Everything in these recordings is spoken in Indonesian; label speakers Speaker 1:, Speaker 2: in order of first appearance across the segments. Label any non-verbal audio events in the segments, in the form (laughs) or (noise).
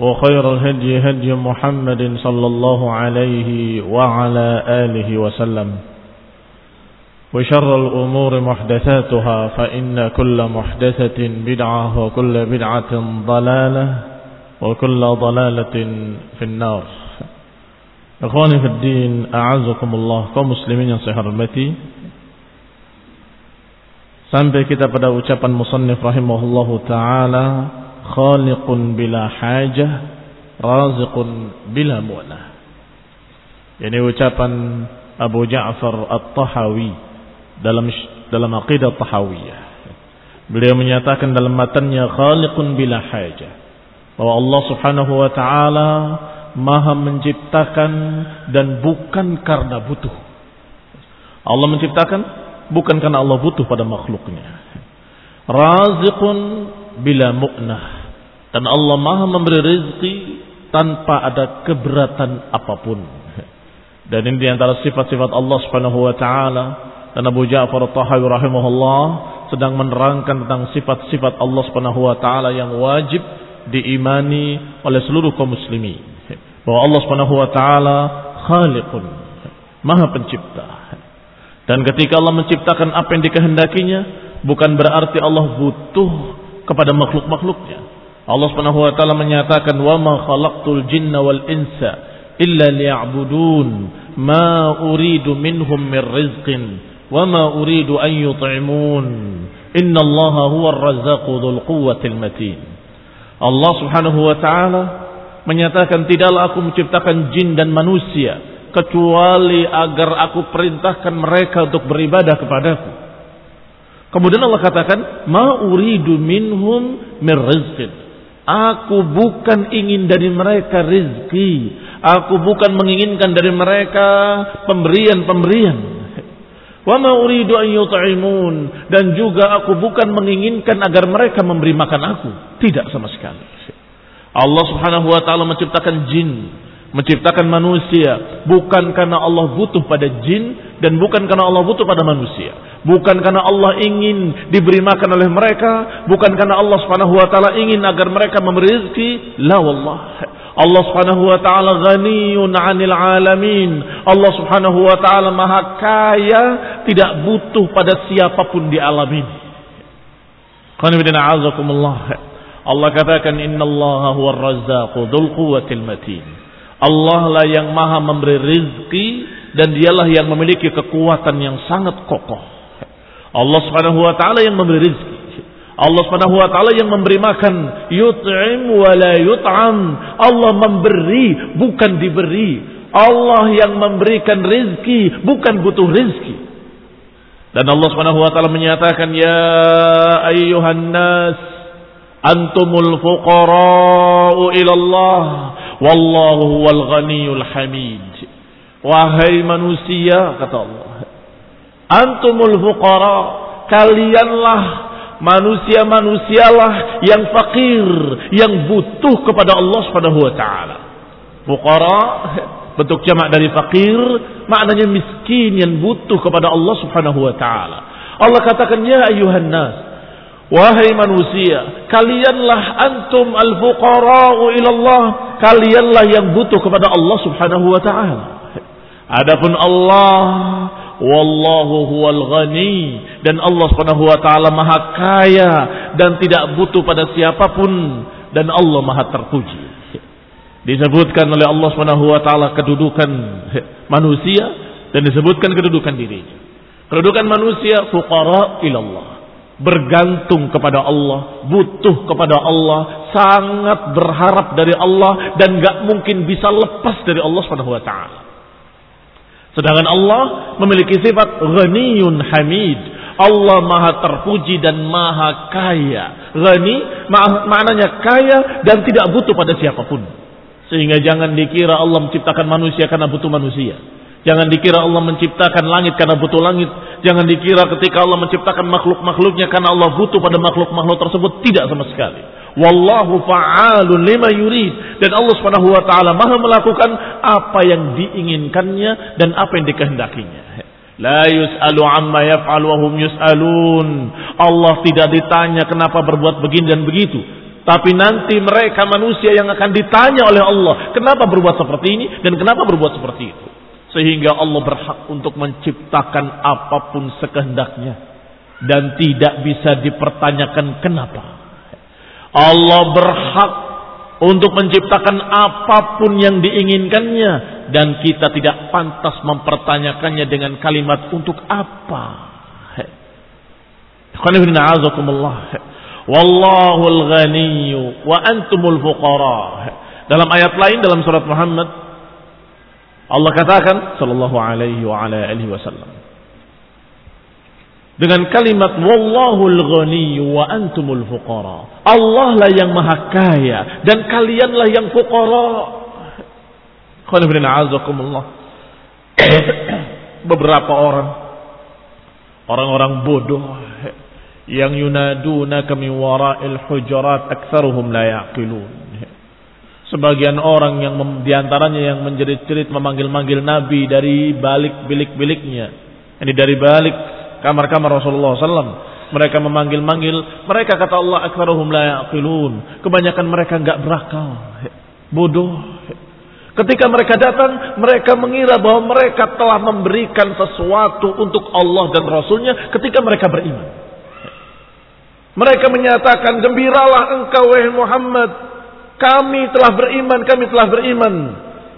Speaker 1: وخير الهدي هدي محمد صلى الله عليه وعلى آله وسلم. وشر الأمور محدثاتها فإن كل محدثة بدعة وكل بدعة ضلالة وكل ضلالة في النار. إخواني في الدين أعزكم الله. كمسلمين hormati. Sampai kita pada ucapan musannif rahimahullahu taala khaliqun bila hajah raziqun bila mu'nah. Ini ucapan Abu Ja'far At-Tahawi dalam dalam aqidah Tahawiyah. Beliau menyatakan dalam matanya khaliqun bila hajah bahwa Allah Subhanahu wa taala Maha menciptakan dan bukan karena butuh. Allah menciptakan bukan karena Allah butuh pada makhluknya. Raziqun bila mu'nah. Dan Allah maha memberi rezeki tanpa ada keberatan apa pun. Dan ini di antara sifat-sifat Allah subhanahu wa ta'ala. Dan Abu Ja'far al-Tahawi rahimahullah sedang menerangkan tentang sifat-sifat Allah subhanahu wa ta'ala yang wajib diimani oleh seluruh kaum muslimin. Bahwa Allah subhanahu wa ta'ala khaliqun. Maha pencipta. Dan ketika Allah menciptakan apa yang dikehendakinya, bukan berarti Allah butuh kepada makhluk-makhluknya. Allah Subhanahu wa taala menyatakan, "Wa ma khalaqtul jinna wal insa illa liya'budun, ma uridu minhum min rizqin, wa ma uridu an yut'imun. Innallaha huwar razzaqu dzul quwwatil matin." Allah Subhanahu wa taala menyatakan, "Tidaklah aku menciptakan jin dan manusia kecuali agar aku perintahkan mereka untuk beribadah kepadaku. Kemudian Allah katakan, "Ma uridu minhum min rizqin." Aku bukan ingin dari mereka rizki. Aku bukan menginginkan dari mereka pemberian-pemberian. Wa ma uridu an yut'imun dan juga aku bukan menginginkan agar mereka memberi makan aku. Tidak sama sekali. Allah Subhanahu wa taala menciptakan jin menciptakan manusia bukan karena Allah butuh pada jin dan bukan karena Allah butuh pada manusia. Bukan karena Allah ingin diberi makan oleh mereka bukan karena Allah Subhanahu wa taala ingin agar mereka memberi rezeki. La wallah. Allah Subhanahu wa taala ghaniyun 'anil alamin. Allah Subhanahu wa taala maha kaya tidak butuh pada siapa pun di alam ini. Allah katakan innallaha huwar razzaqu dzul quwwatil matin Allah lah yang maha memberi rizki dan dialah yang memiliki kekuatan yang sangat kokoh. Allah subhanahu wa ta'ala yang memberi rizki. Allah subhanahu wa ta'ala yang memberi makan. Yut'im wa la yut'am. Allah memberi bukan diberi. Allah yang memberikan rizki bukan butuh rizki. Dan Allah subhanahu wa ta'ala menyatakan Ya ayyuhan nas antumul fuqara'u ilallah Wallahu huwal ghaniyul hamid. Wahai manusia, kata Allah. Antumul fuqara. Kalianlah manusia-manusialah yang fakir, yang butuh kepada Allah Subhanahu wa taala. Fuqara Bentuk jamak dari fakir maknanya miskin yang butuh kepada Allah Subhanahu wa taala. Allah katakan ya ayuhan nas Wahai manusia, kalianlah antum al-fuqara'u ilallah. Kalianlah yang butuh kepada Allah subhanahu wa ta'ala. Adapun Allah, wallahu huwal ghani. Dan Allah subhanahu wa ta'ala maha kaya. Dan tidak butuh pada siapa pun. Dan Allah maha terpuji. Disebutkan oleh Allah subhanahu wa ta'ala kedudukan manusia. Dan disebutkan kedudukan dirinya. Kedudukan manusia, fuqara ilallah bergantung kepada Allah, butuh kepada Allah, sangat berharap dari Allah dan gak mungkin bisa lepas dari Allah Subhanahu wa taala. Sedangkan Allah memiliki sifat ghaniyun hamid. Allah maha terpuji dan maha kaya. Ghani maknanya kaya dan tidak butuh pada siapa pun. Sehingga jangan dikira Allah menciptakan manusia karena butuh manusia. Jangan dikira Allah menciptakan langit karena butuh langit. Jangan dikira ketika Allah menciptakan makhluk-makhluknya karena Allah butuh pada makhluk-makhluk tersebut. Tidak sama sekali. Wallahu fa'alun lima yurid. Dan Allah subhanahu wa ta'ala maha melakukan apa yang diinginkannya dan apa yang dikehendakinya. La yus'alu amma yaf'al wa hum yus'alun. Allah tidak ditanya kenapa berbuat begini dan begitu. Tapi nanti mereka manusia yang akan ditanya oleh Allah. Kenapa berbuat seperti ini dan kenapa berbuat seperti itu. Sehingga Allah berhak untuk menciptakan apa pun sekehendaknya. Dan tidak bisa dipertanyakan kenapa. Allah berhak untuk menciptakan apa pun yang diinginkannya. Dan kita tidak pantas mempertanyakannya dengan kalimat untuk apa. Wallahul ghaniyyu wa antumul fuqara. Dalam ayat lain dalam surat Muhammad Allah katakan sallallahu alaihi wa ala alihi wasallam dengan kalimat wallahul ghani wa antumul fuqara. Allah lah yang maha kaya dan kalianlah yang fuqara. (coughs) Beberapa orang orang-orang bodoh yang yunaduna kami wara'il hujurat aktsaruhum la yaqilun. Sebagian orang yang di antaranya yang menjerit-jerit memanggil-manggil Nabi dari balik bilik-biliknya. Ini dari balik kamar-kamar Rasulullah SAW. Mereka memanggil-manggil. Mereka kata Allah aksaruhum la yaqilun. Kebanyakan mereka enggak berakal. Bodoh. Ketika mereka datang, mereka mengira bahwa mereka telah memberikan sesuatu untuk Allah dan Rasulnya ketika mereka beriman. Mereka menyatakan, gembiralah engkau wahai Muhammad kami telah beriman, kami telah beriman.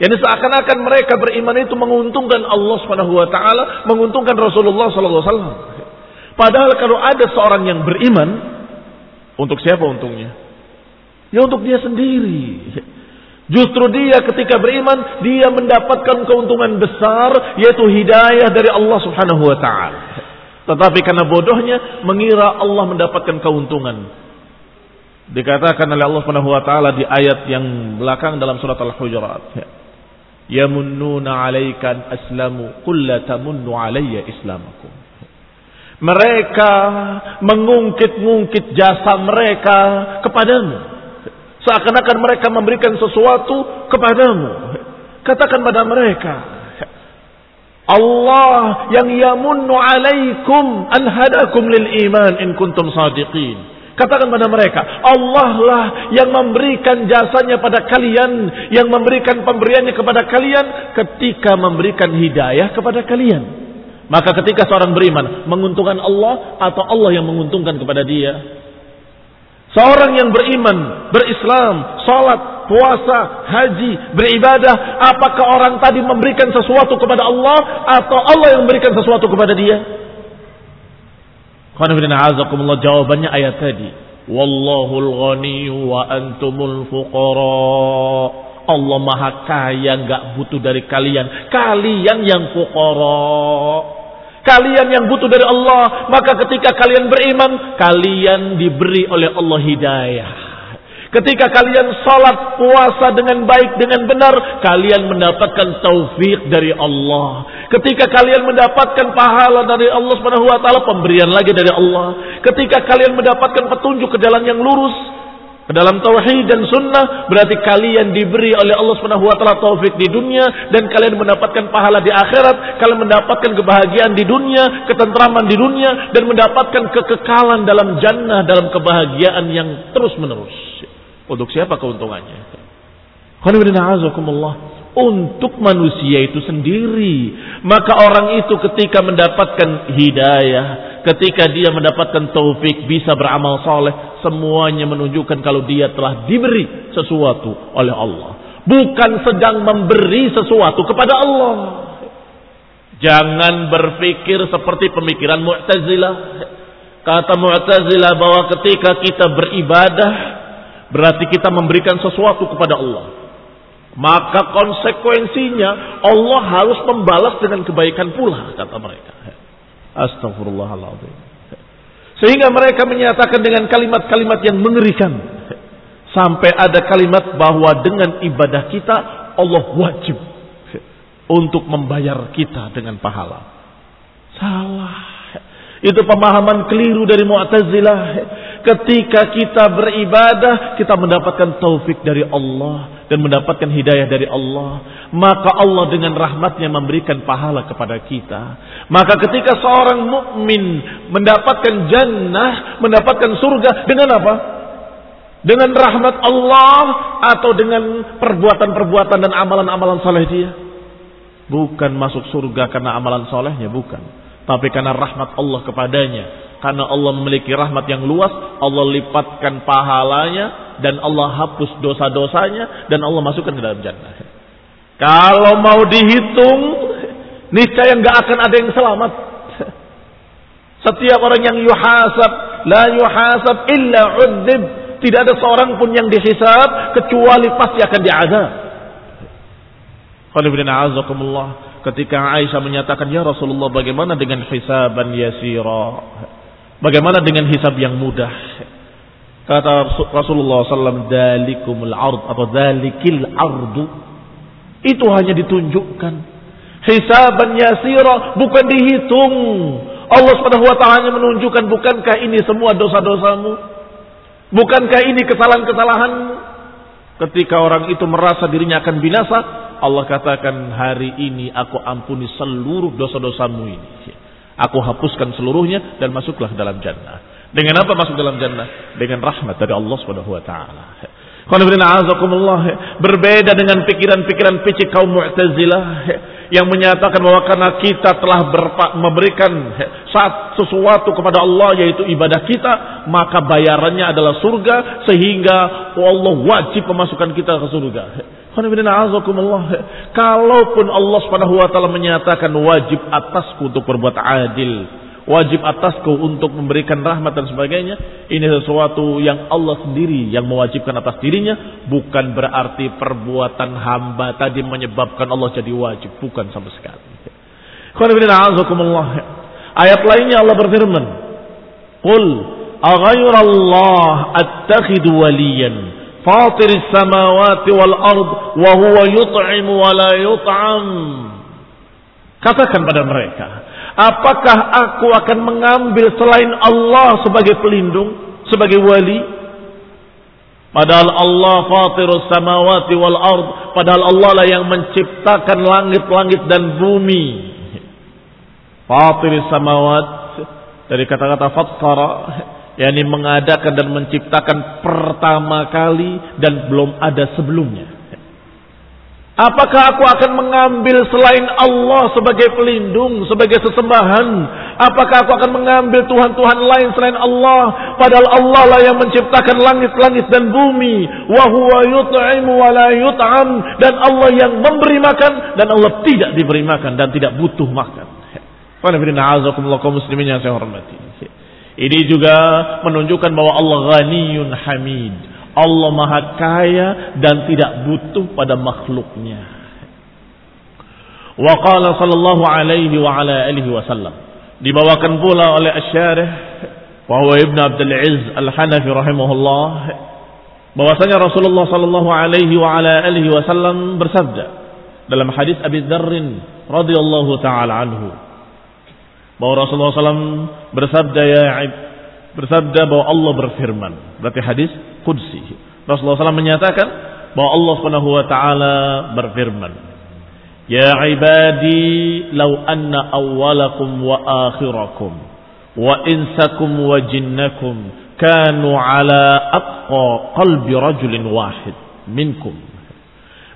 Speaker 1: Yani seakan-akan mereka beriman itu menguntungkan Allah Subhanahu wa taala, menguntungkan Rasulullah sallallahu alaihi wasallam. Padahal kalau ada seorang yang beriman, untuk siapa untungnya? Ya untuk dia sendiri. Justru dia ketika beriman, dia mendapatkan keuntungan besar, yaitu hidayah dari Allah subhanahu wa ta'ala. Tetapi karena bodohnya, mengira Allah mendapatkan keuntungan. Dikatakan oleh Allah Subhanahu wa taala di ayat yang belakang dalam surat Al-Hujurat. Yamunnuna 'alaika aslamu qul la tamunnu 'alayya islamakum. Mereka mengungkit-ungkit jasa mereka kepadamu. Seakan-akan mereka memberikan sesuatu kepadamu. Katakan pada mereka, Allah yang yamunnu alaikum an hadakum lil iman in kuntum sadiqin. Katakan pada mereka, Allah lah yang memberikan jasanya pada kalian, yang memberikan pemberiannya kepada kalian ketika memberikan hidayah kepada kalian. Maka ketika seorang beriman menguntungkan Allah atau Allah yang menguntungkan kepada dia. Seorang yang beriman, berislam, salat, puasa, haji, beribadah, apakah orang tadi memberikan sesuatu kepada Allah atau Allah yang memberikan sesuatu kepada dia? Jawabannya ayat tadi. Wallahul ghani wa antumul fuqara. Allah maha kaya nggak butuh dari kalian. Kalian yang fuqara. Kalian yang butuh dari Allah. Maka ketika kalian beriman. Kalian diberi oleh Allah hidayah. Ketika kalian salat puasa dengan baik dengan benar, kalian mendapatkan taufik dari Allah. Ketika kalian mendapatkan pahala dari Allah Subhanahu wa taala, pemberian lagi dari Allah. Ketika kalian mendapatkan petunjuk ke jalan yang lurus, ke dalam tauhid dan sunnah berarti kalian diberi oleh Allah Subhanahu wa taala taufik di dunia dan kalian mendapatkan pahala di akhirat, kalian mendapatkan kebahagiaan di dunia, ketentraman di dunia dan mendapatkan kekekalan dalam jannah dalam kebahagiaan yang terus-menerus. Untuk siapa keuntungannya? Untuk manusia itu sendiri. Maka orang itu ketika mendapatkan hidayah, ketika dia mendapatkan taufik bisa beramal soleh semuanya menunjukkan kalau dia telah diberi sesuatu oleh Allah bukan sedang memberi sesuatu kepada Allah jangan berpikir seperti pemikiran Mu'tazilah kata Mu'tazilah bahwa ketika kita beribadah berarti kita memberikan sesuatu kepada Allah maka konsekuensinya Allah harus membalas dengan kebaikan pula kata mereka Astagfirullahaladzim. Sehingga mereka menyatakan dengan kalimat-kalimat yang mengerikan. Sampai ada kalimat bahwa dengan ibadah kita Allah wajib untuk membayar kita dengan pahala. Salah. Itu pemahaman keliru dari Mu'tazilah. Ketika kita beribadah, kita mendapatkan taufik dari Allah dan mendapatkan hidayah dari Allah, maka Allah dengan rahmatnya memberikan pahala kepada kita. Maka ketika seorang mukmin mendapatkan jannah, mendapatkan surga dengan apa? Dengan rahmat Allah atau dengan perbuatan-perbuatan dan amalan-amalan soleh dia? Bukan masuk surga karena amalan solehnya, bukan. Tapi karena rahmat Allah kepadanya karena Allah memiliki rahmat yang luas, Allah lipatkan pahalanya dan Allah hapus dosa-dosanya dan Allah masukkan ke dalam jannah. Kalau mau dihitung, niscaya nggak akan ada yang selamat. Setiap orang yang yuhasab, la yuhasab illa udzib. Tidak ada seorang pun yang dihisab kecuali pasti akan diazab. Ketika Aisyah menyatakan, Ya Rasulullah bagaimana dengan hisaban yasira? Bagaimana dengan hisab yang mudah? Kata Rasulullah SAW, Dalikumul ard atau dalikil ardu. Itu hanya ditunjukkan. Hisaban yasira bukan dihitung. Allah Subhanahu wa taala menunjukkan bukankah ini semua dosa-dosamu? Bukankah ini kesalahan-kesalahanmu? Ketika orang itu merasa dirinya akan binasa, Allah katakan hari ini aku ampuni seluruh dosa-dosamu ini. Aku hapuskan seluruhnya dan masuklah dalam jannah. Dengan apa masuk dalam jannah? Dengan rahmat dari Allah Subhanahu wa taala. Berbeda dengan pikiran-pikiran picik kaum Mu'tazilah yang menyatakan bahwa karena kita telah memberikan saat sesuatu kepada Allah yaitu ibadah kita, maka bayarannya adalah surga sehingga Allah wajib memasukkan kita ke surga. Kalaupun Allah Subhanahu wa taala menyatakan wajib atasku untuk berbuat adil, wajib atasku untuk memberikan rahmat dan sebagainya, ini sesuatu yang Allah sendiri yang mewajibkan atas dirinya, bukan berarti perbuatan hamba tadi menyebabkan Allah jadi wajib, bukan sama sekali. Ayat lainnya Allah berfirman, "Qul aghayrallah attakhidu waliyan." فاطر السماوات والأرض وهو يطعم ولا يطعم Katakan pada mereka, apakah aku akan mengambil selain Allah sebagai pelindung, sebagai wali? Padahal Allah fatirus samawati wal ard, padahal Allah lah yang menciptakan langit-langit dan bumi. Fatirus samawat dari kata-kata fattara yakni mengadakan dan menciptakan pertama kali dan belum ada sebelumnya. Apakah aku akan mengambil selain Allah sebagai pelindung, sebagai sesembahan? Apakah aku akan mengambil Tuhan-Tuhan lain selain Allah? Padahal Allah lah yang menciptakan langit-langit dan bumi. Wahuwa yut'imu wa la yut'am. Dan Allah yang memberi makan dan Allah tidak diberi makan dan tidak butuh makan. muslimin yang saya hormati. Ini juga menunjukkan bahwa Allah ghaniyun hamid. Allah maha kaya dan tidak butuh pada makhluknya. Wa qala sallallahu alaihi wa ala alihi wasallam. Dibawakan pula oleh Asy-Syarih bahwa Ibn Abdul Aziz Al-Hanafi rahimahullah bahwasanya Rasulullah sallallahu alaihi wa ala alihi wasallam bersabda dalam hadis Abi Dzar radhiyallahu taala anhu bahwa Rasulullah SAW bersabda ya bersabda bahwa Allah berfirman. Berarti hadis qudsi. Rasulullah SAW menyatakan bahwa Allah Subhanahu wa taala berfirman. Ya ibadi law anna awwalakum wa akhirakum wa insakum wa jinnakum kanu ala atqa qalbi rajulin wahid minkum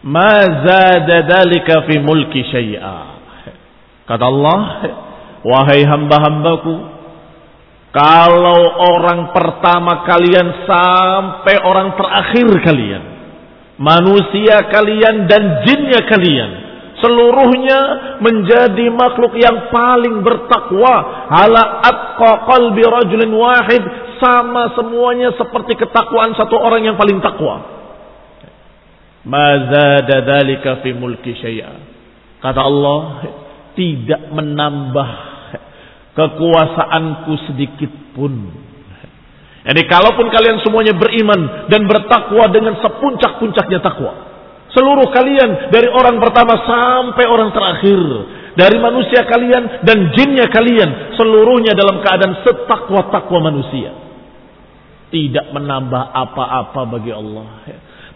Speaker 1: ma zada dalika fi mulki syai'a kata Allah wahai hamba-hambaku kalau orang pertama kalian sampai orang terakhir kalian. Manusia kalian dan jinnya kalian. Seluruhnya menjadi makhluk yang paling bertakwa. Ala atqa qalbi rajulin wahid. Sama semuanya seperti ketakwaan satu orang yang paling takwa. Mazada fi mulki. Kata Allah, tidak menambah kekuasaanku sedikit pun. Jadi kalaupun kalian semuanya beriman dan bertakwa dengan sepuncak-puncaknya takwa. Seluruh kalian dari orang pertama sampai orang terakhir. Dari manusia kalian dan jinnya kalian. Seluruhnya dalam keadaan setakwa-takwa manusia. Tidak menambah apa-apa bagi Allah.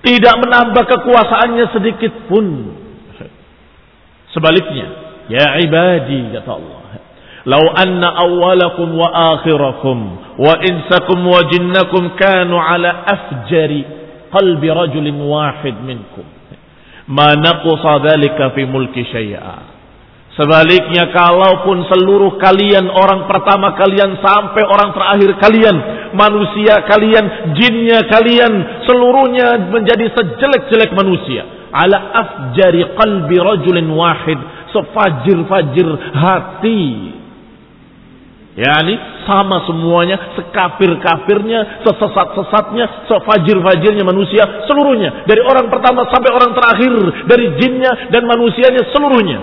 Speaker 1: Tidak menambah kekuasaannya sedikit pun. Sebaliknya. Ya ibadi kata Allah. Lau anna awalakum wa akhirakum wa insakum wa jinnakum kanu ala afjari qalbi rajulin wahid minkum. Ma naqusa dhalika fi mulki syai'a. Sebaliknya kalaupun seluruh kalian orang pertama kalian sampai orang terakhir kalian, manusia kalian, jinnya kalian, seluruhnya menjadi sejelek-jelek manusia. Ala afjari qalbi rajulin wahid, sefajir-fajir hati Yani sama semuanya, sekafir-kafirnya, sesesat-sesatnya, sefajir-fajirnya manusia, seluruhnya. Dari orang pertama sampai orang terakhir, dari jinnya dan manusianya seluruhnya.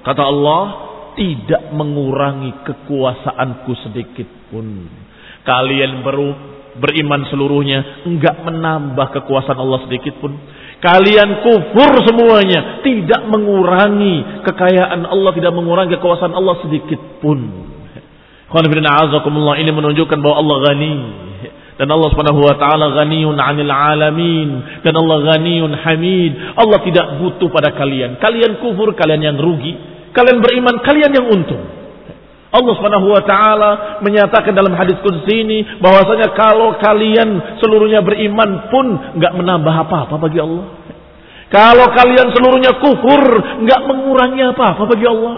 Speaker 1: Kata Allah, tidak mengurangi kekuasaanku sedikit pun. Kalian baru beriman seluruhnya, enggak menambah kekuasaan Allah sedikit pun. Kalian kufur semuanya, tidak mengurangi kekayaan Allah, tidak mengurangi kekuasaan Allah sedikit pun. Ini menunjukkan bahwa Allah ghani dan Allah Subhanahu wa taala ghaniyun 'anil alamin dan Allah ghaniyun hamid. Allah tidak butuh pada kalian. Kalian kufur, kalian yang rugi. Kalian beriman, kalian yang untung. Allah Subhanahu wa taala menyatakan dalam hadis qudsi ini bahwasanya kalau kalian seluruhnya beriman pun enggak menambah apa-apa bagi Allah. Kalau kalian seluruhnya kufur, enggak mengurangi apa-apa bagi Allah.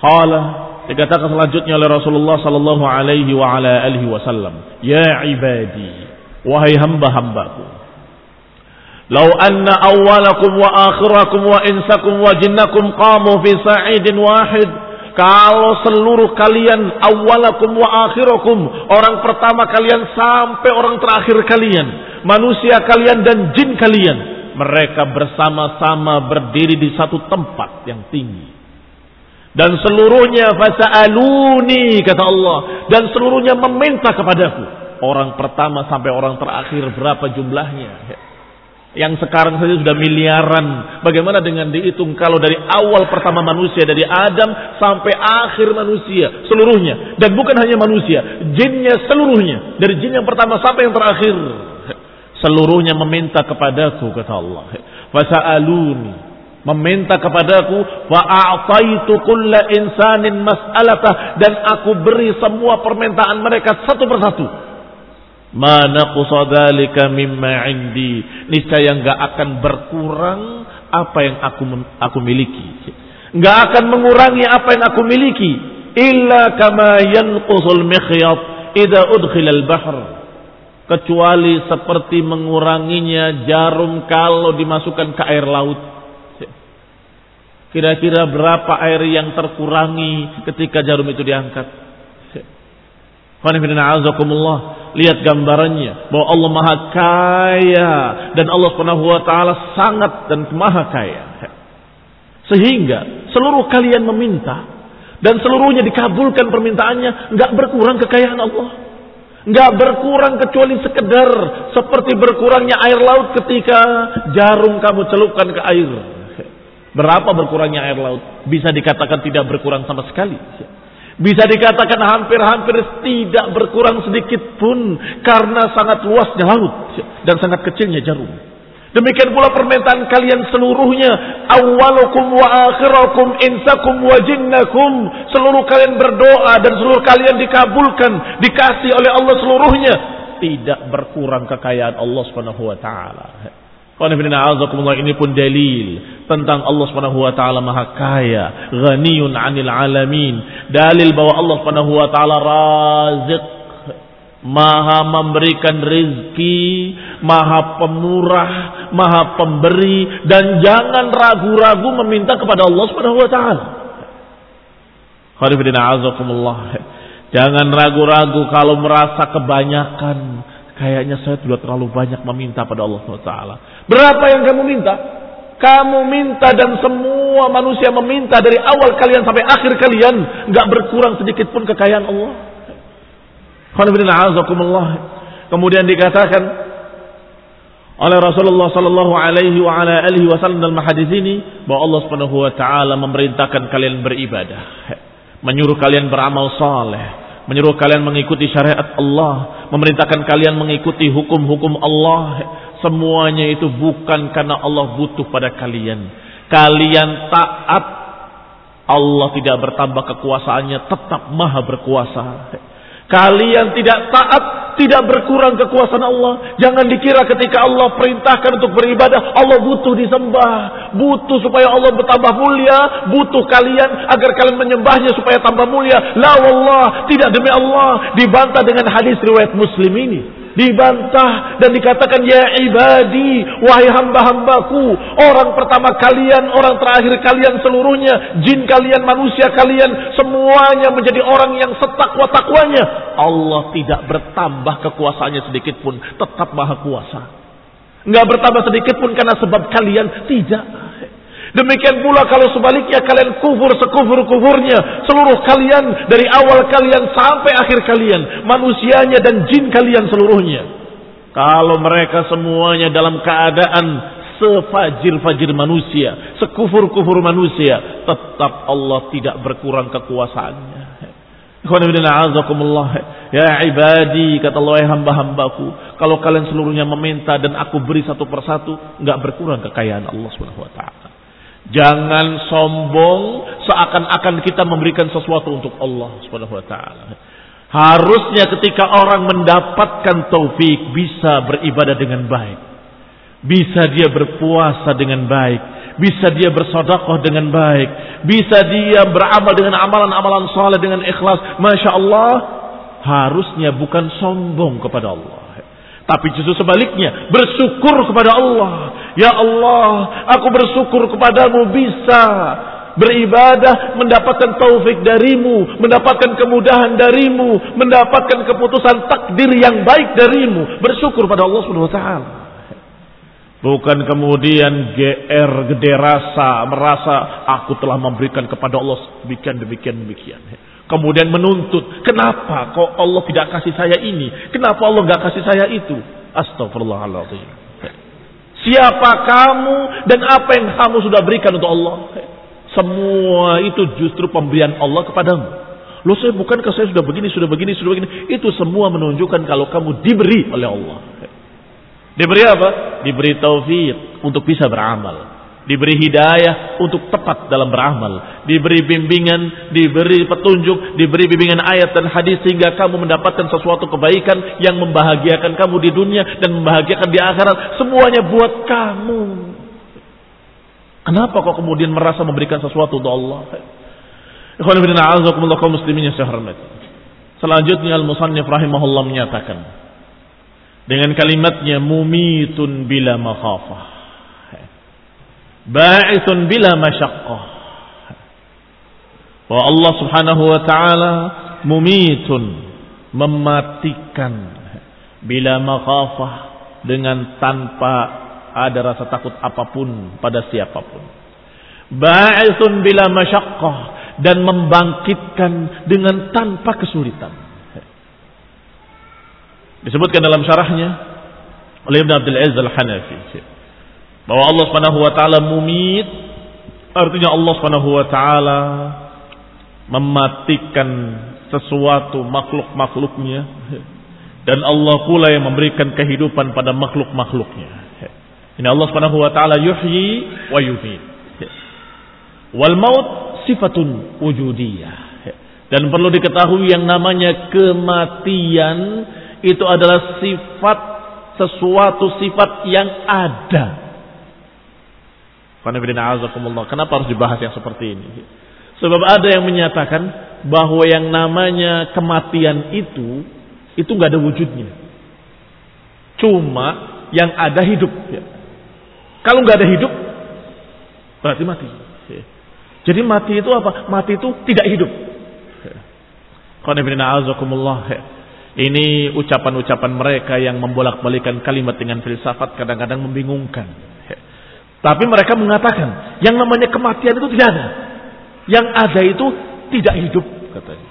Speaker 1: Qala Dikatakan selanjutnya oleh Rasulullah sallallahu alaihi wa ala alihi wasallam, "Ya ibadi, wahai hamba-hambaku, lau anna awwalakum wa akhirakum wa insakum wa jinnakum qamu fi sa'idin wahid" Kalau seluruh kalian awalakum wa akhirakum Orang pertama kalian sampai orang terakhir kalian Manusia kalian dan jin kalian Mereka bersama-sama berdiri di satu tempat yang tinggi dan seluruhnya fasa'aluni kata Allah. Dan seluruhnya meminta kepadaku. Orang pertama sampai orang terakhir berapa jumlahnya? Yang sekarang saja sudah miliaran. Bagaimana dengan dihitung kalau dari awal pertama manusia dari Adam sampai akhir manusia seluruhnya? Dan bukan hanya manusia jinnya seluruhnya. Dari jin yang pertama sampai yang terakhir. Seluruhnya meminta kepadaku kata Allah. Fasa'aluni meminta kepadaku wa a'taitu kulla insanin mas'alatah dan aku beri semua permintaan mereka satu persatu. Ma naqsa dzalika mimma indi. Niscaya enggak akan berkurang apa yang aku aku miliki. Enggak akan mengurangi apa yang aku miliki. Illa kama yanqusul mikhyat idza udkhila al-bahr kecuali seperti menguranginya jarum kalau dimasukkan ke air laut Kira-kira berapa air yang terkurangi ketika jarum itu diangkat? Lihat gambarannya bahwa Allah Maha Kaya dan Allah Subhanahu wa taala sangat dan Maha Kaya. Sehingga seluruh kalian meminta dan seluruhnya dikabulkan permintaannya, nggak berkurang kekayaan Allah. Nggak berkurang kecuali sekedar seperti berkurangnya air laut ketika jarum kamu celupkan ke air. Berapa berkurangnya air laut? Bisa dikatakan tidak berkurang sama sekali. Bisa dikatakan hampir-hampir tidak berkurang sedikit pun karena sangat luasnya laut dan sangat kecilnya jarum. Demikian pula permintaan kalian seluruhnya. Awalukum wa akhirakum insakum wa jinnakum. Seluruh kalian berdoa dan seluruh kalian dikabulkan. Dikasih oleh Allah seluruhnya. Tidak berkurang kekayaan Allah subhanahu wa. Ini pun dalil tentang Allah Subhanahu wa taala Maha Kaya, ghaniyun 'anil alamin. Dalil bahwa Allah Subhanahu wa taala Razik, Maha memberikan rizki, Maha pemurah, Maha pemberi dan jangan ragu-ragu meminta kepada Allah Subhanahu wa taala. Jangan ragu-ragu kalau merasa kebanyakan Kayaknya saya sudah terlalu banyak meminta pada Allah SWT. Berapa yang kamu minta? Kamu minta dan semua manusia meminta dari awal kalian sampai akhir kalian. nggak berkurang sedikit pun kekayaan Allah. Kemudian dikatakan oleh Rasulullah sallallahu alaihi wasallam dalam hadis ini bahwa Allah Subhanahu wa taala memerintahkan kalian beribadah, menyuruh kalian beramal saleh, menyuruh kalian mengikuti syariat Allah, memerintahkan kalian mengikuti hukum-hukum Allah. Semuanya itu bukan karena Allah butuh pada kalian. Kalian taat Allah tidak bertambah kekuasaannya, tetap maha berkuasa. Kalian tidak taat, tidak berkurang kekuasaan Allah. Jangan dikira ketika Allah perintahkan untuk beribadah, Allah butuh disembah. Butuh supaya Allah bertambah mulia. Butuh kalian agar kalian menyembahnya supaya tambah mulia. La wallah, tidak demi Allah. Dibantah dengan hadis riwayat muslim ini dibantah dan dikatakan ya ibadi wahai hamba-hambaku orang pertama kalian orang terakhir kalian seluruhnya jin kalian manusia kalian semuanya menjadi orang yang setakwa takwanya Allah tidak bertambah kekuasaannya sedikit pun tetap maha kuasa. Nggak bertambah sedikit pun karena sebab kalian tidak Demikian pula kalau sebaliknya kalian kufur sekufur-kufurnya. Seluruh kalian dari awal kalian sampai akhir kalian. Manusianya dan jin kalian seluruhnya. Kalau mereka semuanya dalam keadaan sefajir-fajir manusia. Sekufur-kufur manusia. Tetap Allah tidak berkurang kekuasaannya. Ya ibadi kata Allah hamba-hambaku kalau kalian seluruhnya meminta dan aku beri satu persatu nggak berkurang kekayaan Allah Subhanahu wa taala. Jangan sombong seakan-akan kita memberikan sesuatu untuk Allah Subhanahu wa taala. Harusnya ketika orang mendapatkan taufik bisa beribadah dengan baik. Bisa dia berpuasa dengan baik, bisa dia bersedekah dengan baik, bisa dia beramal dengan amalan-amalan saleh dengan ikhlas. Masya Allah, harusnya bukan sombong kepada Allah. Tapi justru sebaliknya, bersyukur kepada Allah. Ya Allah, aku bersyukur kepadamu bisa beribadah, mendapatkan taufik darimu, mendapatkan kemudahan darimu, mendapatkan keputusan takdir yang baik darimu. Bersyukur pada Allah Subhanahu wa taala. Bukan kemudian GR gede rasa, merasa aku telah memberikan kepada Allah demikian demikian demikian. Kemudian menuntut, kenapa kok Allah tidak kasih saya ini? Kenapa Allah nggak kasih saya itu? Astagfirullahaladzim. Siapa kamu dan apa yang kamu sudah berikan untuk Allah? Semua itu justru pemberian Allah kepadamu. Loh saya bukankah saya sudah begini, sudah begini, sudah begini. Itu semua menunjukkan kalau kamu diberi oleh Allah. Diberi apa? Diberi taufik untuk bisa beramal diberi hidayah untuk tepat dalam beramal, diberi bimbingan, diberi petunjuk, diberi bimbingan ayat dan hadis sehingga kamu mendapatkan sesuatu kebaikan yang membahagiakan kamu di dunia dan membahagiakan di akhirat, semuanya buat kamu. Kenapa kok kemudian merasa memberikan sesuatu untuk Allah? muslimin yang Selanjutnya Al-Musannif rahimahullah menyatakan dengan kalimatnya mumitun bila makhafah ba'ithun bila masyaqqah. Bahwa Allah Subhanahu wa taala mumitun mematikan bila makhafah dengan tanpa ada rasa takut apa pun pada siapa pun. Ba'ithun bila masyaqqah dan membangkitkan dengan tanpa kesulitan. Disebutkan dalam syarahnya oleh Ibn Abdul Aziz Al-Hanafi bahwa Allah Subhanahu wa taala mumit artinya Allah Subhanahu wa taala mematikan sesuatu makhluk-makhluknya dan Allah pula yang memberikan kehidupan pada makhluk-makhluknya. Ini Allah Subhanahu wa taala yuhyi wa yumiit. Wal maut sifatun wujudiyah. Dan perlu diketahui yang namanya kematian itu adalah sifat sesuatu sifat yang ada. Kenapa harus dibahas yang seperti ini? Sebab ada yang menyatakan bahwa yang namanya kematian itu itu nggak ada wujudnya. Cuma yang ada hidup. Kalau nggak ada hidup, berarti mati. Jadi mati itu apa? Mati itu tidak hidup. Ini ucapan-ucapan mereka yang membolak-balikan kalimat dengan filsafat kadang-kadang membingungkan. Tapi mereka mengatakan yang namanya kematian itu tidak ada. Yang ada itu tidak hidup katanya.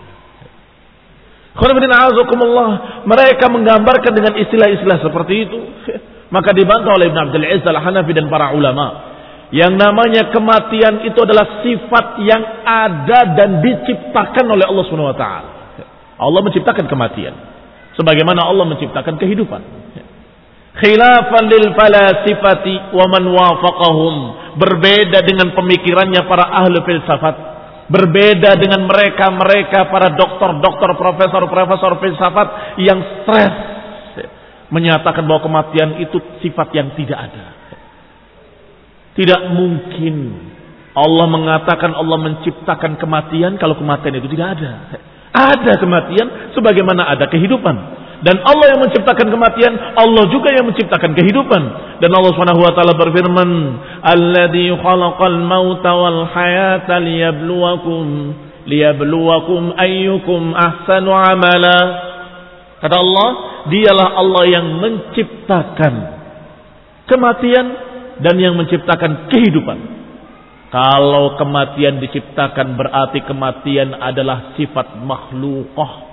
Speaker 1: Mereka menggambarkan dengan istilah-istilah seperti itu. (laughs) Maka dibantah oleh Ibn Abdul Aziz al-Hanafi dan para ulama. Yang namanya kematian itu adalah sifat yang ada dan diciptakan oleh Allah taala. Allah menciptakan kematian sebagaimana Allah menciptakan kehidupan. Khilafan lil falasifati wa man wafaqahum berbeda dengan pemikirannya para ahli filsafat berbeda dengan mereka-mereka para dokter-dokter profesor-profesor filsafat yang stres menyatakan bahwa kematian itu sifat yang tidak ada. Tidak mungkin Allah mengatakan Allah menciptakan kematian kalau kematian itu tidak ada. Ada kematian sebagaimana ada kehidupan. Dan Allah yang menciptakan kematian, Allah juga yang menciptakan kehidupan. Dan Allah Subhanahu wa taala berfirman, "Alladzi khalaqal mauta wal hayata liyabluwakum liyabluwakum ayyukum ahsanu amala." Kata Allah, dialah Allah yang menciptakan kematian dan yang menciptakan kehidupan. Kalau kematian diciptakan berarti kematian adalah sifat makhlukah.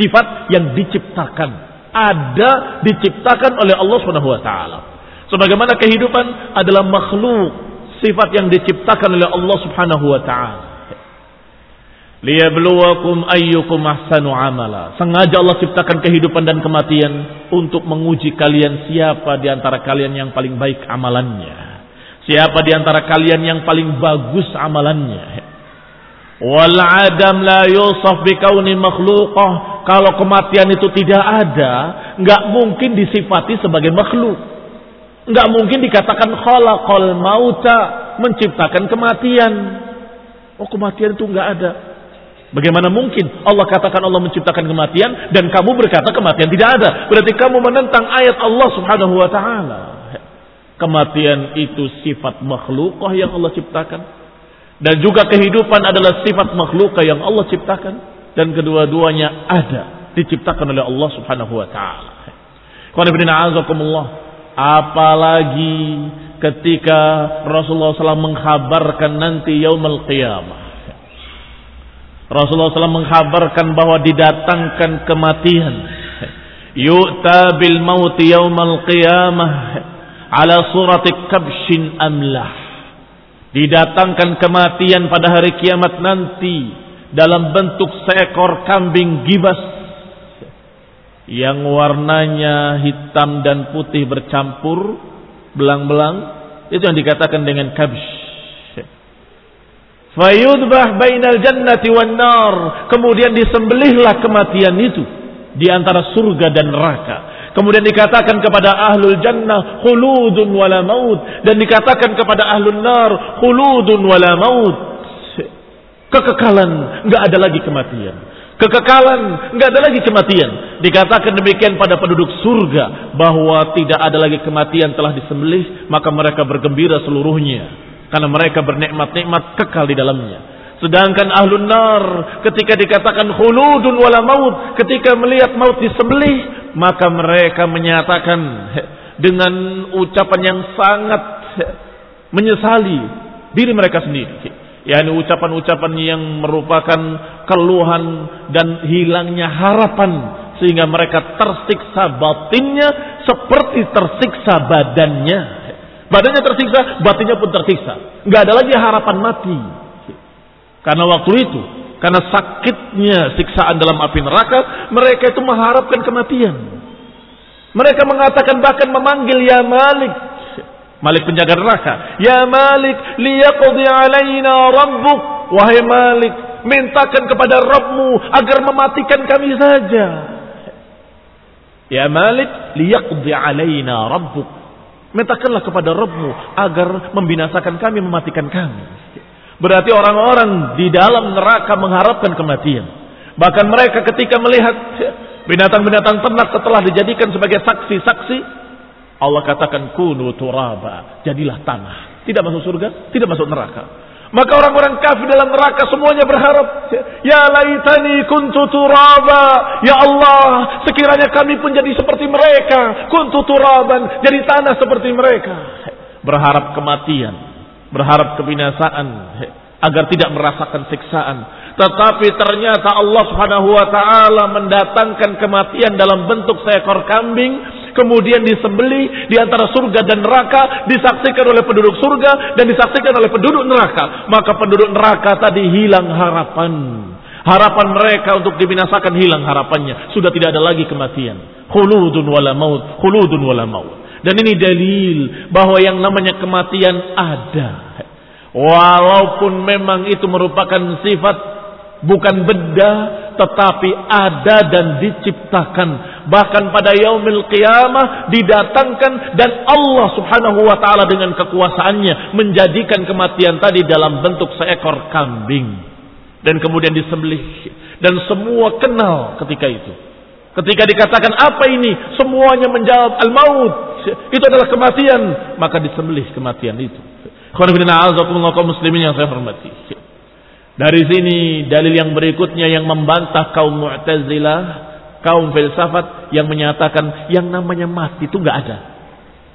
Speaker 1: Sifat yang diciptakan. Ada diciptakan oleh Allah Subhanahu wa taala. Sebagaimana kehidupan adalah makhluk, sifat yang diciptakan oleh Allah Subhanahu wa taala. Liyabluwakum ayyukum ahsanu amala. Sengaja Allah ciptakan kehidupan dan kematian untuk menguji kalian siapa di antara kalian yang paling baik amalannya. Siapa di antara kalian yang paling bagus amalannya? Wal adam la yusaf bi kauni makhluqah. Kalau kematian itu tidak ada, nggak mungkin disifati sebagai makhluk. Nggak mungkin dikatakan khalaqal mauta, menciptakan kematian. Oh, kematian itu nggak ada. Bagaimana mungkin Allah katakan Allah menciptakan kematian dan kamu berkata kematian tidak ada? Berarti kamu menentang ayat Allah Subhanahu wa taala. Kematian itu sifat makhlukah yang Allah ciptakan. Dan juga kehidupan adalah sifat makhlukah yang Allah ciptakan. Dan kedua-duanya ada. Diciptakan oleh Allah subhanahu wa ta'ala. Apalagi ketika Rasulullah SAW mengkhabarkan nanti yaumul qiyamah. Rasulullah SAW mengkhabarkan bahwa didatangkan kematian. Yu'ta bil mauti yaumal qiyamah ala surati kabshin amlah. Didatangkan kematian pada hari kiamat nanti dalam bentuk seekor kambing gibas yang warnanya hitam dan putih bercampur belang-belang. Itu yang dikatakan dengan kabsh fayudbah bainal jannati wan nar. Kemudian disembelihlah kematian itu di antara surga dan neraka Kemudian dikatakan kepada ahlul jannah khuludun wala maut dan dikatakan kepada ahlul nar khuludun wala maut. Kekekalan, nggak ada lagi kematian. Kekekalan, nggak ada lagi kematian. Dikatakan demikian pada penduduk surga bahwa tidak ada lagi kematian telah disembelih, maka mereka bergembira seluruhnya karena mereka bernikmat-nikmat kekal di dalamnya. Sedangkan ahlun nar ketika dikatakan khuludun wala maut, ketika melihat maut disembelih, maka mereka menyatakan dengan ucapan yang sangat menyesali diri mereka sendiri. yakni ucapan-ucapan yang merupakan keluhan dan hilangnya harapan sehingga mereka tersiksa batinnya seperti tersiksa badannya. Badannya tersiksa, batinnya pun tersiksa. Nggak ada lagi harapan mati. Karena waktu itu Karena sakitnya siksaan dalam api neraka, mereka itu mengharapkan kematian. Mereka mengatakan bahkan memanggil ya Malik. Malik penjaga neraka. Ya Malik, liyaqdi alaina rabbuk. Wahai Malik, mintakan kepada Rabbmu agar mematikan kami saja. Ya Malik, liyaqdi alaina rabbuk. Mintakanlah kepada Rabbmu agar membinasakan kami, mematikan kami. Berarti orang-orang di dalam neraka mengharapkan kematian. Bahkan mereka ketika melihat binatang-binatang ternak setelah dijadikan sebagai saksi-saksi, Allah katakan kunu turaba, jadilah tanah. Tidak masuk surga, tidak masuk neraka. Maka orang-orang kafir dalam neraka semuanya berharap, ya laitani kuntu turaba, ya Allah, sekiranya kami pun jadi seperti mereka, kuntu turaban, jadi tanah seperti mereka. Berharap kematian, berharap kebinasaan agar tidak merasakan siksaan. Tetapi ternyata Allah Subhanahu wa taala mendatangkan kematian dalam bentuk seekor kambing kemudian disembeli di antara surga dan neraka, disaksikan oleh penduduk surga dan disaksikan oleh penduduk neraka. Maka penduduk neraka tadi hilang harapan. Harapan mereka untuk dibinasakan hilang harapannya. Sudah tidak ada lagi kematian. Khuludun wala maut, khuludun wala maut. Dan ini dalil bahwa yang namanya kematian ada. Walaupun memang itu merupakan sifat bukan benda tetapi ada dan diciptakan. Bahkan pada yaumil qiyamah didatangkan dan Allah Subhanahu wa taala dengan kekuasaannya menjadikan kematian tadi dalam bentuk seekor kambing. Dan kemudian disembelih. Dan semua kenal ketika itu. Ketika dikatakan apa ini? Semuanya menjawab al-maut itu adalah kematian maka disembelih kematian itu muslimin yang saya hormati dari sini dalil yang berikutnya yang membantah kaum Mu'tazilah, kaum filsafat yang menyatakan yang namanya mati itu nggak ada.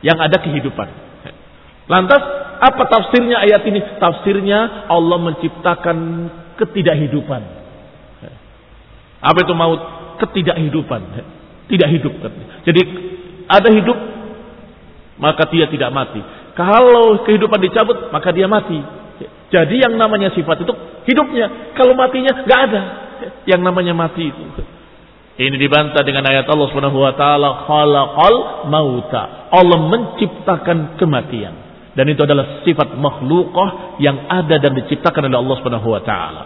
Speaker 1: Yang ada kehidupan. Lantas apa tafsirnya ayat ini? Tafsirnya Allah menciptakan ketidakhidupan. Apa itu maut? Ketidakhidupan. Tidak hidup. Jadi ada hidup maka dia tidak mati. Kalau kehidupan dicabut maka dia mati. Jadi yang namanya sifat itu hidupnya. Kalau matinya nggak ada. Yang namanya mati itu. Ini dibantah dengan ayat Allah Subhanahu wa taala khalaqal mauta. Allah menciptakan kematian. Dan itu adalah sifat makhlukah yang ada dan diciptakan oleh Allah Subhanahu wa taala.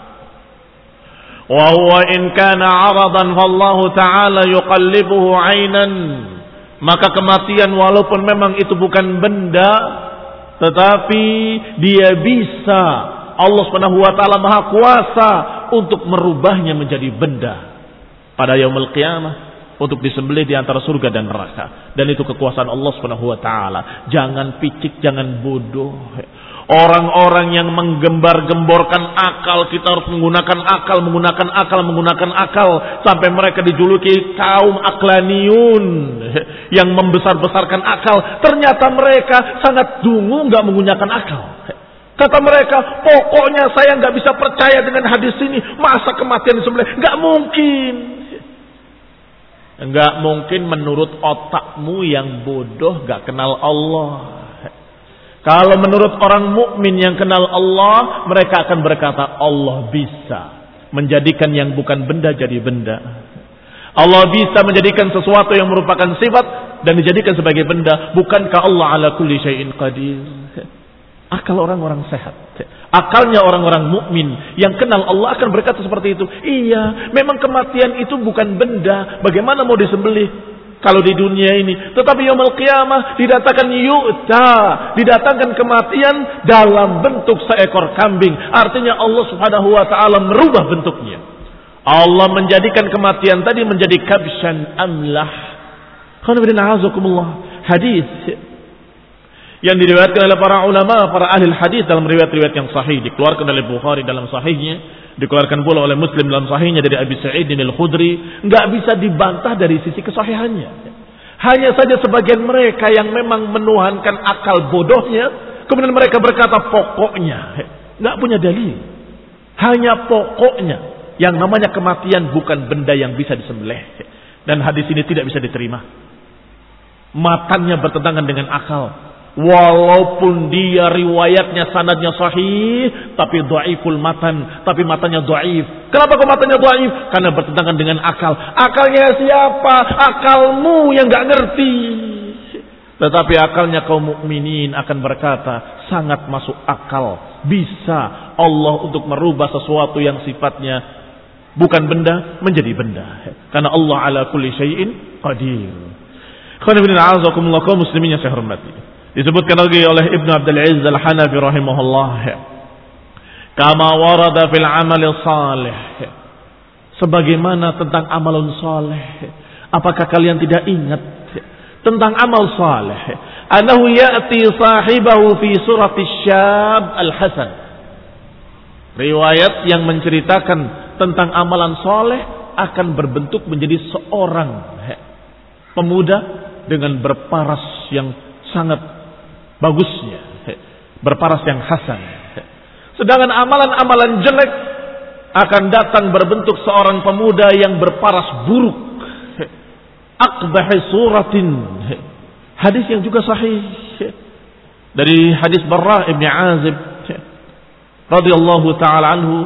Speaker 1: Wa huwa in kana 'aradan fallahu ta'ala yuqallibuhu 'ainan. Maka kematian walaupun memang itu bukan benda tetapi dia bisa. Allah Subhanahu wa Maha kuasa untuk merubahnya menjadi benda pada yaumul qiyamah untuk disembelih di antara surga dan neraka. Dan itu kekuasaan Allah Subhanahu jangan picik jangan bodoh Orang-orang yang menggembar-gemborkan akal, kita harus menggunakan akal, menggunakan akal, menggunakan akal. Sampai mereka dijuluki kaum aklaniun. (laughs) Yang membesar-besarkan akal. Ternyata mereka sangat dungu nggak menggunakan akal. Kata mereka, pokoknya saya nggak bisa percaya dengan hadis ini. Masa kematian sebelah? Nggak mungkin. Nggak mungkin menurut otakmu yang bodoh, nggak kenal Allah. Kalau menurut orang mukmin yang kenal Allah, mereka akan berkata Allah bisa menjadikan yang bukan benda jadi benda. Allah bisa menjadikan sesuatu yang merupakan sifat dan dijadikan sebagai benda. Bukankah Allah ala kulli syai'in qadir? Akal orang-orang sehat. Akalnya orang-orang mukmin yang kenal Allah akan berkata seperti itu. Iya, memang kematian itu bukan benda. Bagaimana mau disembelih? Kalau di dunia ini. Tetapi yaumul qiyamah didatangkan yu'ta, didatangkan kematian dalam bentuk seekor kambing. Artinya Allah Subhanahu wa taala merubah bentuknya. Allah menjadikan kematian tadi menjadi kabshan amlah. Hadis yang diriwayatkan oleh para ulama, para ahli hadis dalam riwayat-riwayat yang sahih dikeluarkan oleh Bukhari dalam sahihnya dikeluarkan pula oleh Muslim dalam sahihnya dari Abi Sa'id al-Khudri, nggak bisa dibantah dari sisi kesahihannya. Hanya saja sebagian mereka yang memang menuhankan akal bodohnya, kemudian mereka berkata pokoknya, nggak punya dalil. Hanya pokoknya yang namanya kematian bukan benda yang bisa disembelih. Dan hadis ini tidak bisa diterima. Matanya bertentangan dengan akal. Walaupun dia riwayatnya sanadnya sahih, tapi dhaiful matan, tapi matanya dhaif. Kenapa kok matanya dhaif? Karena bertentangan dengan akal. Akalnya siapa? Akalmu yang nggak ngerti. Tetapi akalnya kaum mukminin akan berkata, sangat masuk akal. Bisa Allah untuk merubah sesuatu yang sifatnya bukan benda menjadi benda. Karena Allah ala kulli syai'in qadir. Khana kaum muslimin yang saya hormati. Disebutkan lagi oleh Ibnu Abdul Aziz Al-Hanafi rahimahullah. Kama warada fil amal salih. Sebagaimana tentang amalun saleh. Apakah kalian tidak ingat tentang amal saleh? Anahu ya'ti sahibahu fi surat syab al-hasan. Riwayat yang menceritakan tentang amalan soleh akan berbentuk menjadi seorang pemuda dengan berparas yang sangat bagusnya, berparas yang hasan. Sedangkan amalan-amalan jelek akan datang berbentuk seorang pemuda yang berparas buruk. Akbahi suratin. Hadis yang juga sahih. Dari hadis Barra ibn Azib. radhiyallahu ta'ala anhu.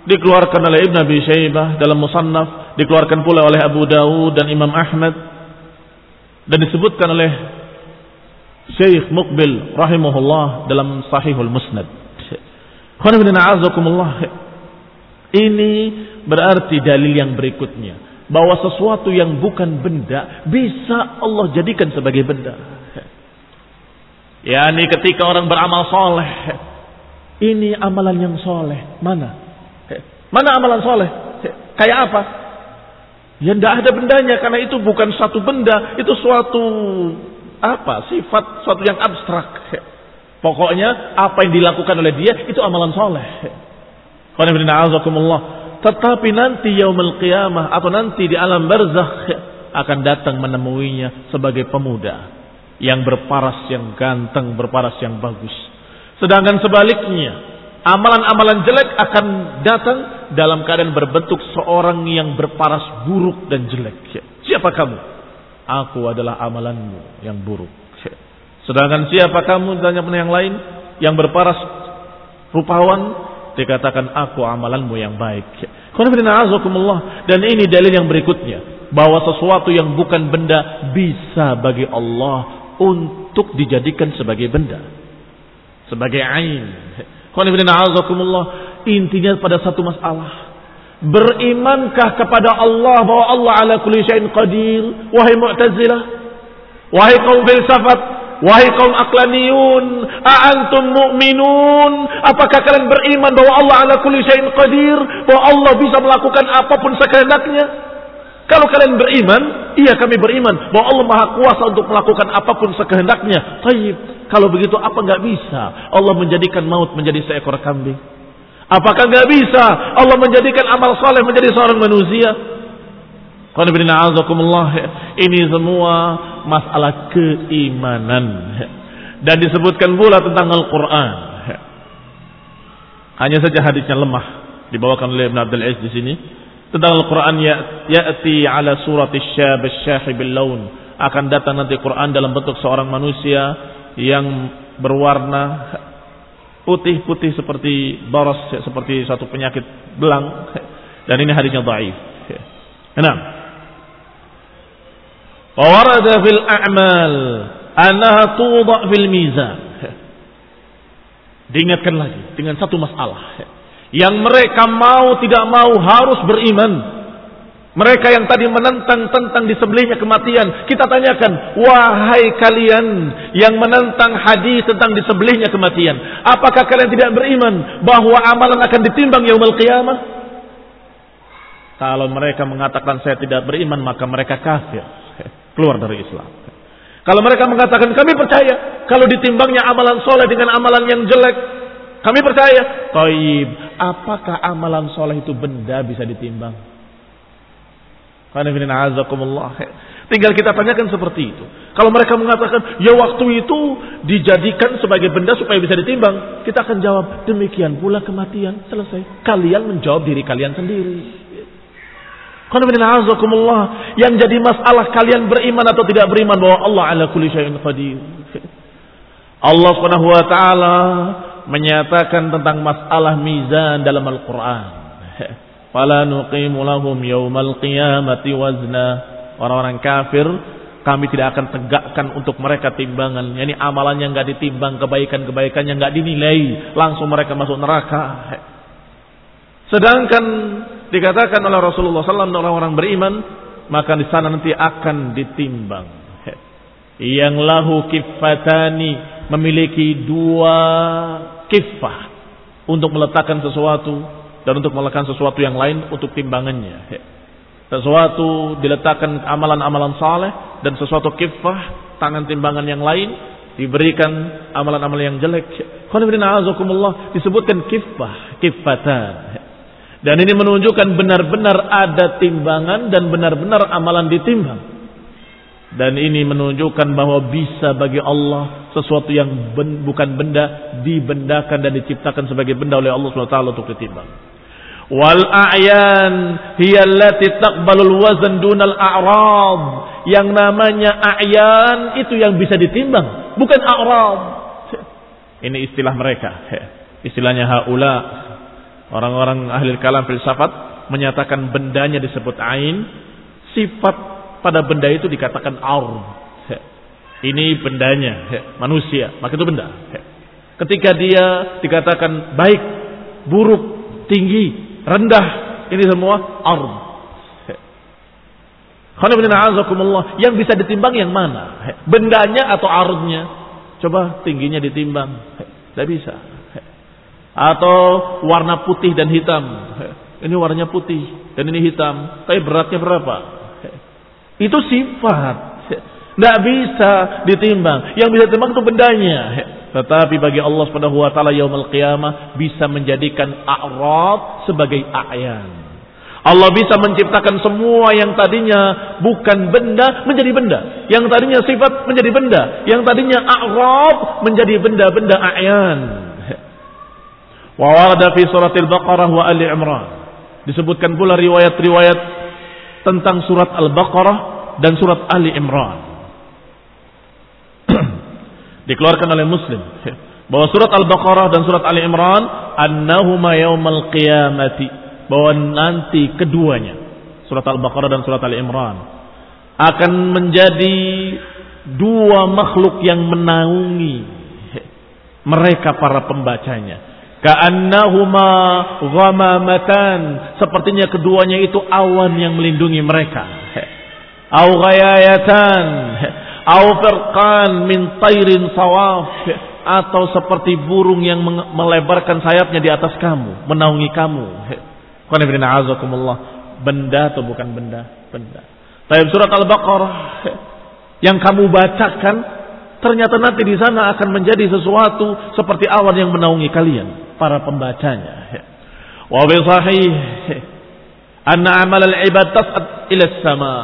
Speaker 1: Dikeluarkan oleh Ibn Abi Shaybah dalam Musannaf. Dikeluarkan pula oleh Abu Dawud dan Imam Ahmad. Dan disebutkan oleh Syekh Muqbil rahimahullah dalam Sahihul Musnad. Ini berarti dalil yang berikutnya bahwa sesuatu yang bukan benda bisa Allah jadikan sebagai benda. Ya, ini ketika orang beramal soleh, ini amalan yang soleh mana? Mana amalan soleh? Kayak apa? Ya tidak ada bendanya karena itu bukan satu benda, itu suatu apa sifat suatu yang abstrak. Pokoknya apa yang dilakukan oleh dia itu amalan soleh. Tetapi nanti yaumul qiyamah atau nanti di alam barzakh akan datang menemuinya sebagai pemuda yang berparas yang ganteng, berparas yang bagus. Sedangkan sebaliknya, amalan-amalan jelek akan datang dalam keadaan berbentuk seorang yang berparas buruk dan jelek. Siapa kamu? Aku adalah amalanmu yang buruk. Sedangkan siapa kamu tanya yang lain yang berparas rupawan dikatakan aku amalanmu yang baik. Dan ini dalil yang berikutnya bahwa sesuatu yang bukan benda bisa bagi Allah untuk dijadikan sebagai benda. Sebagai ain. Intinya pada satu masalah Berimankah kepada Allah bahwa Allah ala kulli syai'in qadir? Wahai Mu'tazilah, wahai kaum filsafat, wahai kaum aklaniyun, a'antum mu'minun? Apakah kalian beriman bahwa Allah ala kulli syai'in qadir? Bahwa Allah bisa melakukan apa pun sekehendaknya? Kalau kalian beriman, iya kami beriman bahwa Allah Maha Kuasa untuk melakukan apa pun sekehendaknya. Taib. Kalau begitu apa nggak bisa Allah menjadikan maut menjadi seekor kambing? Apakah nggak bisa Allah menjadikan amal soleh menjadi seorang manusia? Ini semua masalah keimanan dan disebutkan pula tentang Al-Quran. Hanya saja hadisnya lemah dibawakan oleh Ibn Abdul Aziz di sini tentang Al-Quran ya ya'ti ala surat syab syahib laun akan datang nanti Quran dalam bentuk seorang manusia yang berwarna putih-putih seperti boros seperti satu penyakit belang (laughs) dan ini hadisnya dhaif. Enam. Wa fil a'mal annaha tudha fil mizan. Diingatkan lagi dengan satu masalah yang mereka mau tidak mau harus beriman mereka yang tadi menentang tentang disembelihnya kematian. Kita tanyakan, wahai kalian yang menentang hadis tentang disembelihnya kematian. Apakah kalian tidak beriman bahwa amalan akan ditimbang yaumul qiyamah? Kalau mereka mengatakan saya tidak beriman, maka mereka kafir. (laughs) Keluar dari Islam. Kalau mereka mengatakan kami percaya. Kalau ditimbangnya amalan soleh dengan amalan yang jelek. Kami percaya. Taib. Apakah amalan soleh itu benda bisa ditimbang? Tinggal kita tanyakan seperti itu. Kalau mereka mengatakan, ya waktu itu dijadikan sebagai benda supaya bisa ditimbang. Kita akan jawab, demikian pula kematian. Selesai. Kalian menjawab diri kalian sendiri. Yang jadi masalah kalian beriman atau tidak beriman bahwa Allah ala kulli syai'in qadir. Allah Subhanahu wa taala menyatakan tentang masalah mizan dalam Al-Qur'an. Fala nuqimu lahum yaumal qiyamati wazna. Orang-orang kafir kami tidak akan tegakkan untuk mereka timbangan. Yani amalannya nggak ditimbang, kebaikan-kebaikannya nggak dinilai, langsung mereka masuk neraka. Sedangkan dikatakan oleh Rasulullah SAW orang-orang beriman, maka di sana nanti akan ditimbang. Yang lahu kifatani memiliki dua kifah untuk meletakkan sesuatu dan untuk meletakkan sesuatu yang lain untuk timbangannya. Sesuatu diletakkan amalan-amalan saleh dan sesuatu kifah tangan timbangan yang lain diberikan amalan-amalan yang jelek. disebutkan kifah, kifatan. Dan ini menunjukkan benar-benar ada timbangan dan benar-benar amalan ditimbang. Dan ini menunjukkan bahwa bisa bagi Allah sesuatu yang ben, bukan benda dibendakan dan diciptakan sebagai benda oleh Allah SWT untuk ditimbang. Wal a'yan hiya allati taqbalul wazn dunal a'rad. Yang namanya a'yan itu yang bisa ditimbang, bukan a'rad. Ini istilah mereka. Istilahnya haula. Orang-orang ahli kalam filsafat menyatakan bendanya disebut ain, sifat pada benda itu dikatakan aur. Ini bendanya, manusia, maka itu benda. Ketika dia dikatakan baik, buruk, tinggi, rendah, ini semua aur. Yang bisa ditimbang yang mana? Bendanya atau arudnya? Coba tingginya ditimbang. Tidak bisa. Atau warna putih dan hitam. Ini warnanya putih dan ini hitam. Tapi beratnya berapa? Itu sifat. Tidak bisa ditimbang. Yang bisa ditimbang itu bendanya. Tetapi bagi Allah Subhanahu wa taala yaumul qiyamah bisa menjadikan a'rad sebagai a'yan. Allah bisa menciptakan semua yang tadinya bukan benda menjadi benda. Yang tadinya sifat menjadi benda. Yang tadinya a'rab menjadi benda-benda a'yan. Wa warada fi suratil Baqarah wa Ali Imran. Disebutkan pula riwayat-riwayat tentang surat Al-Baqarah dan surat Ali Imran. Dikeluarkan oleh Muslim (laughs) bahwa surat Al-Baqarah dan surat Ali Imran annahuma yaumal qiyamati bahwa nanti keduanya surat Al-Baqarah dan surat Ali Imran akan menjadi dua makhluk yang menaungi (laughs) mereka para pembacanya Ka'annahuma ghamamatan. Sepertinya keduanya itu awan yang melindungi mereka. (laughs) Au ghayayatan. Au firqan min sawaf. Atau seperti burung yang melebarkan sayapnya di atas kamu. Menaungi kamu. Benda atau bukan benda? Benda. Tapi surat Al-Baqarah. Yang kamu bacakan ternyata nanti di sana akan menjadi sesuatu seperti awan yang menaungi kalian para pembacanya. Wa bi sahih anna amal al-ibad tas'ad ila sama.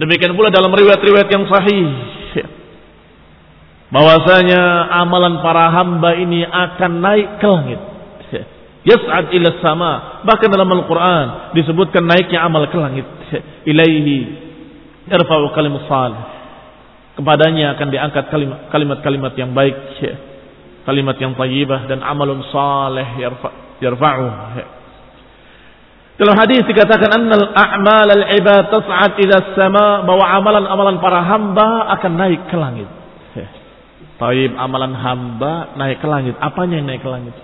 Speaker 1: Demikian pula dalam riwayat-riwayat yang sahih bahwasanya amalan para hamba ini akan naik ke langit. Yas'ad ila sama. Bahkan dalam Al-Qur'an disebutkan naiknya amal ke langit. Ilaihi yarfa'u kalimus salih. Kepadanya akan diangkat kalimat-kalimat yang baik kalimat yang tayyibah dan amalun saleh yarfa'u. Dalam hadis dikatakan annal a'mal al-ibad tas'ad ila sama bahwa amalan-amalan para hamba akan naik ke langit. Taib amalan hamba naik ke langit. Apanya yang naik ke langit?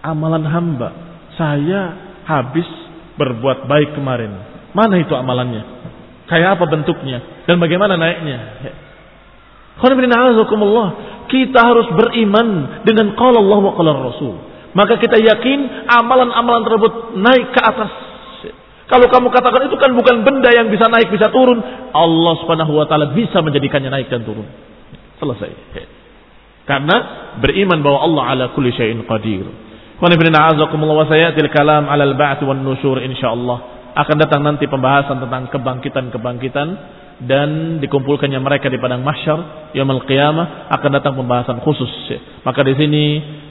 Speaker 1: Amalan hamba. Saya habis berbuat baik kemarin. Mana itu amalannya? Kayak apa bentuknya? Dan bagaimana naiknya? Kita harus beriman dengan qala Allah wa qala Rasul. Maka kita yakin amalan-amalan tersebut naik ke atas. Kalau kamu katakan itu kan bukan benda yang bisa naik bisa turun, Allah Subhanahu wa taala bisa menjadikannya naik dan turun. Selesai. Karena beriman bahwa Allah ala kulli syai'in qadir. Wa wa sayatil kalam 'ala al-ba'ts wan nusyur insyaallah. Akan datang nanti pembahasan tentang kebangkitan-kebangkitan dan dikumpulkannya mereka di padang mahsyar yaumul qiyamah akan datang pembahasan khusus. Maka di sini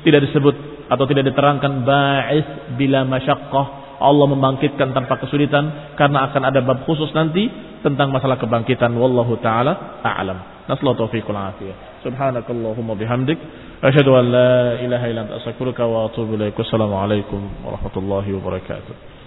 Speaker 1: tidak disebut atau tidak diterangkan ba'is bila masyakkah Allah membangkitkan tanpa kesulitan karena akan ada bab khusus nanti tentang masalah kebangkitan. Wallahu taala a'lam. Nasallu taufiqul afiyah. Subhanakallahumma bihamdik. Asyhadu an la ilaha illa anta astaghfiruka wa atubu ilaika assalamu alaikum warahmatullahi wabarakatuh.